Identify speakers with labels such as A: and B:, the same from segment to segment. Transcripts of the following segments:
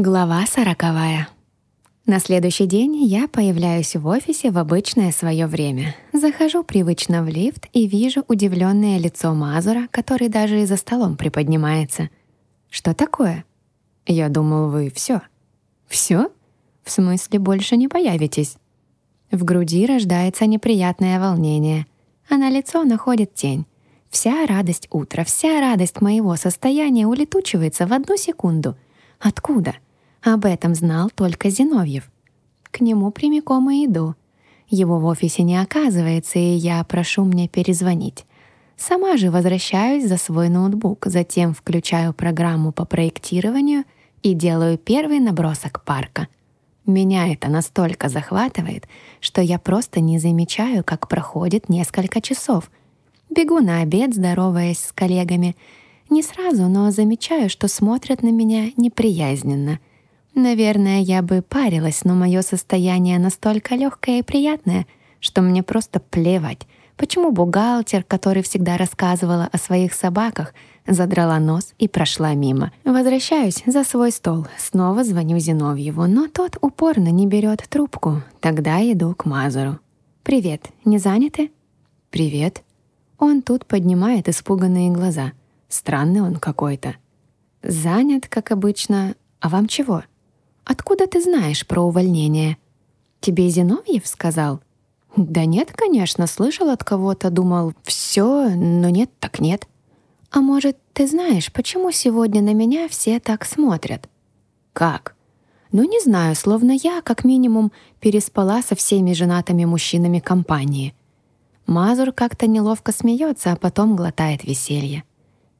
A: Глава сороковая. На следующий день я появляюсь в офисе в обычное свое время. Захожу привычно в лифт и вижу удивленное лицо Мазура, который даже и за столом приподнимается. «Что такое?» «Я думал, вы все. Все? В смысле, больше не появитесь?» В груди рождается неприятное волнение, а на лицо находит тень. Вся радость утра, вся радость моего состояния улетучивается в одну секунду. Откуда? Об этом знал только Зиновьев. К нему прямиком и иду. Его в офисе не оказывается, и я прошу мне перезвонить. Сама же возвращаюсь за свой ноутбук, затем включаю программу по проектированию и делаю первый набросок парка. Меня это настолько захватывает, что я просто не замечаю, как проходит несколько часов. Бегу на обед, здороваясь с коллегами. Не сразу, но замечаю, что смотрят на меня неприязненно — Наверное, я бы парилась, но мое состояние настолько легкое и приятное, что мне просто плевать, почему бухгалтер, который всегда рассказывала о своих собаках, задрала нос и прошла мимо. Возвращаюсь за свой стол, снова звоню Зиновьеву, но тот упорно не берет трубку. Тогда иду к Мазуру. «Привет, не заняты?» «Привет». Он тут поднимает испуганные глаза. Странный он какой-то. «Занят, как обычно. А вам чего?» Откуда ты знаешь про увольнение? Тебе Зиновьев сказал? Да нет, конечно, слышал от кого-то, думал, все, но нет, так нет. А может, ты знаешь, почему сегодня на меня все так смотрят? Как? Ну, не знаю, словно я, как минимум, переспала со всеми женатыми мужчинами компании. Мазур как-то неловко смеется, а потом глотает веселье.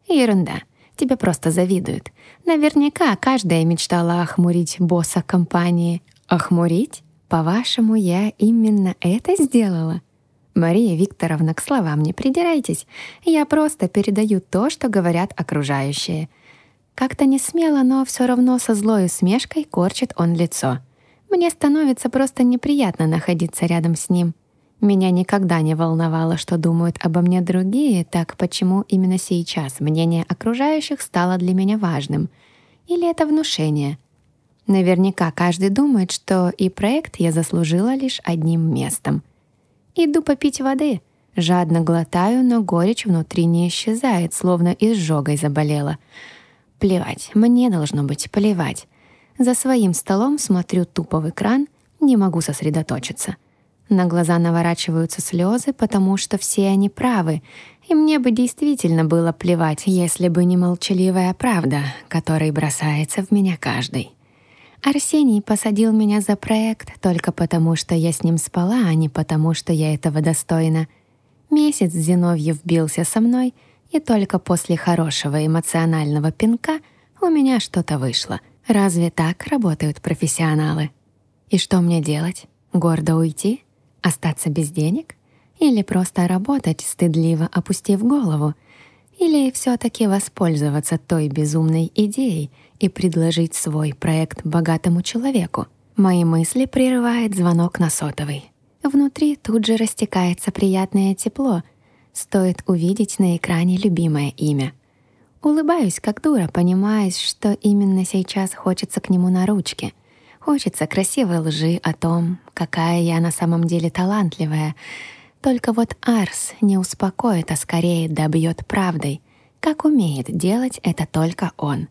A: Ерунда. Тебе просто завидуют. Наверняка каждая мечтала охмурить босса компании. Охмурить? По-вашему, я именно это сделала? Мария Викторовна, к словам не придирайтесь. Я просто передаю то, что говорят окружающие. Как-то не смело, но все равно со злой усмешкой корчит он лицо. Мне становится просто неприятно находиться рядом с ним. Меня никогда не волновало, что думают обо мне другие, так почему именно сейчас мнение окружающих стало для меня важным? Или это внушение? Наверняка каждый думает, что и проект я заслужила лишь одним местом. Иду попить воды. Жадно глотаю, но горечь внутри не исчезает, словно изжогой заболела. Плевать, мне должно быть плевать. За своим столом смотрю тупо в экран, не могу сосредоточиться — на глаза наворачиваются слезы, потому что все они правы, и мне бы действительно было плевать, если бы не молчаливая правда, которой бросается в меня каждый. Арсений посадил меня за проект только потому, что я с ним спала, а не потому, что я этого достойна. Месяц Зиновьев бился со мной, и только после хорошего эмоционального пинка у меня что-то вышло. Разве так работают профессионалы? И что мне делать? Гордо уйти? Остаться без денег? Или просто работать, стыдливо опустив голову? Или все-таки воспользоваться той безумной идеей и предложить свой проект богатому человеку? Мои мысли прерывает звонок на сотовый. Внутри тут же растекается приятное тепло. Стоит увидеть на экране любимое имя. Улыбаюсь, как дура, понимая, что именно сейчас хочется к нему на ручке — Хочется красивой лжи о том, какая я на самом деле талантливая. Только вот Арс не успокоит, а скорее добьет правдой, как умеет делать это только он.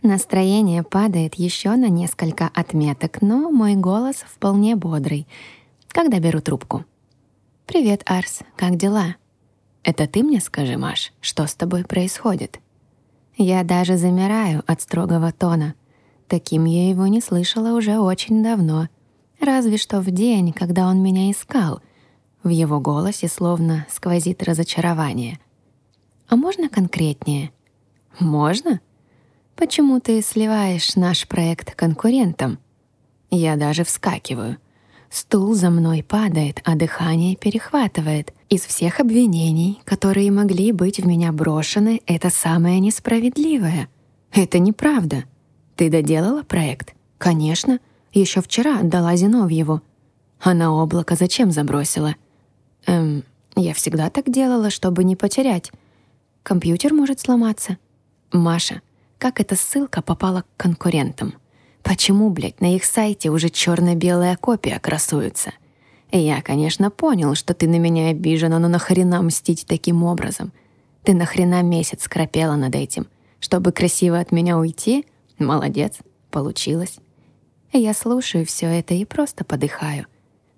A: Настроение падает еще на несколько отметок, но мой голос вполне бодрый, когда беру трубку. «Привет, Арс, как дела?» «Это ты мне скажи, Маш, что с тобой происходит?» Я даже замираю от строгого тона — Таким я его не слышала уже очень давно. Разве что в день, когда он меня искал. В его голосе словно сквозит разочарование. «А можно конкретнее?» «Можно?» «Почему ты сливаешь наш проект конкурентам?» Я даже вскакиваю. Стул за мной падает, а дыхание перехватывает. Из всех обвинений, которые могли быть в меня брошены, это самое несправедливое. Это неправда. «Ты доделала проект?» «Конечно. Еще вчера отдала Зиновьеву». «А на облако зачем забросила?» «Эм, я всегда так делала, чтобы не потерять. Компьютер может сломаться». «Маша, как эта ссылка попала к конкурентам?» Почему, блядь, на их сайте уже черно-белая копия красуется? Я, конечно, понял, что ты на меня обижена, но нахрена мстить таким образом? Ты нахрена месяц скропела над этим? Чтобы красиво от меня уйти? Молодец, получилось. Я слушаю все это и просто подыхаю.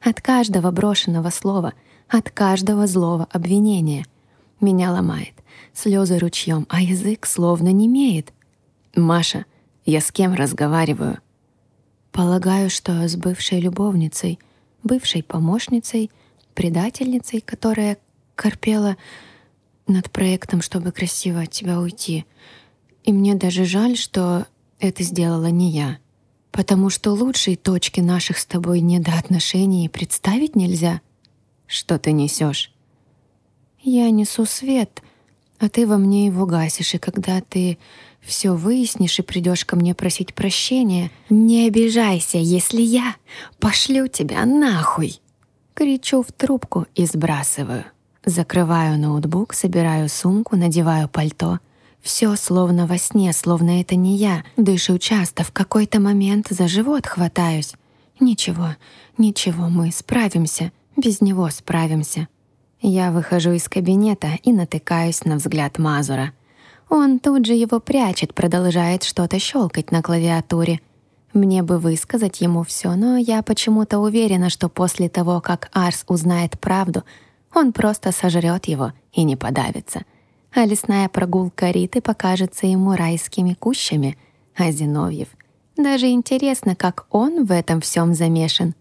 A: От каждого брошенного слова, от каждого злого обвинения. Меня ломает. Слезы ручьем, а язык словно не имеет. «Маша, я с кем разговариваю?» Полагаю, что с бывшей любовницей, бывшей помощницей, предательницей, которая корпела над проектом, чтобы красиво от тебя уйти. И мне даже жаль, что это сделала не я. Потому что лучшей точки наших с тобой недоотношений представить нельзя. Что ты несешь? Я несу свет, а ты во мне его гасишь, и когда ты все выяснишь и придешь ко мне просить прощения, не обижайся, если я пошлю тебя нахуй. Кричу в трубку и сбрасываю. Закрываю ноутбук, собираю сумку, надеваю пальто. Все словно во сне, словно это не я. Дышу часто, в какой-то момент за живот хватаюсь. Ничего, ничего, мы справимся. Без него справимся. Я выхожу из кабинета и натыкаюсь на взгляд Мазура — он тут же его прячет, продолжает что-то щелкать на клавиатуре. Мне бы высказать ему все, но я почему-то уверена, что после того, как Арс узнает правду, он просто сожрет его и не подавится. А лесная прогулка Риты покажется ему райскими кущами, а Зиновьев... Даже интересно, как он в этом всем замешан.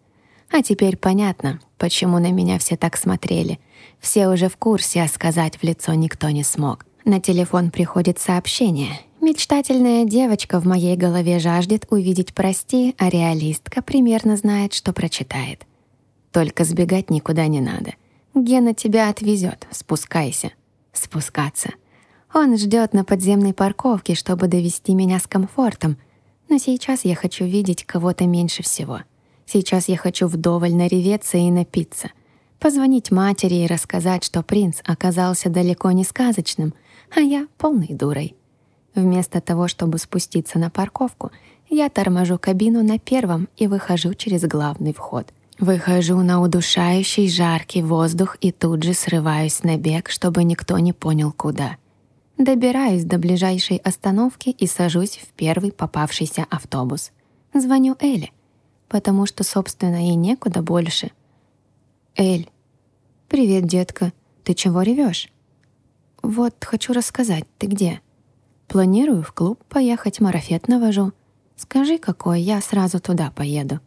A: А теперь понятно, почему на меня все так смотрели. Все уже в курсе, а сказать в лицо никто не смог. На телефон приходит сообщение. Мечтательная девочка в моей голове жаждет увидеть «прости», а реалистка примерно знает, что прочитает. Только сбегать никуда не надо. Гена тебя отвезет, спускайся. Спускаться. Он ждет на подземной парковке, чтобы довести меня с комфортом. Но сейчас я хочу видеть кого-то меньше всего. Сейчас я хочу вдоволь нареветься и напиться. Позвонить матери и рассказать, что принц оказался далеко не сказочным — а я полной дурой. Вместо того, чтобы спуститься на парковку, я торможу кабину на первом и выхожу через главный вход. Выхожу на удушающий жаркий воздух и тут же срываюсь на бег, чтобы никто не понял куда. Добираюсь до ближайшей остановки и сажусь в первый попавшийся автобус. Звоню Эле, потому что, собственно, и некуда больше. «Эль, привет, детка, ты чего ревешь? «Вот, хочу рассказать, ты где?» «Планирую в клуб поехать, марафет навожу. Скажи, какой, я сразу туда поеду».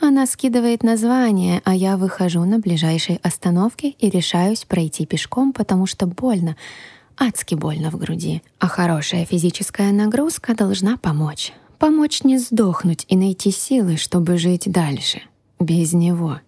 A: Она скидывает название, а я выхожу на ближайшей остановке и решаюсь пройти пешком, потому что больно, адски больно в груди. А хорошая физическая нагрузка должна помочь. Помочь не сдохнуть и найти силы, чтобы жить дальше. Без него.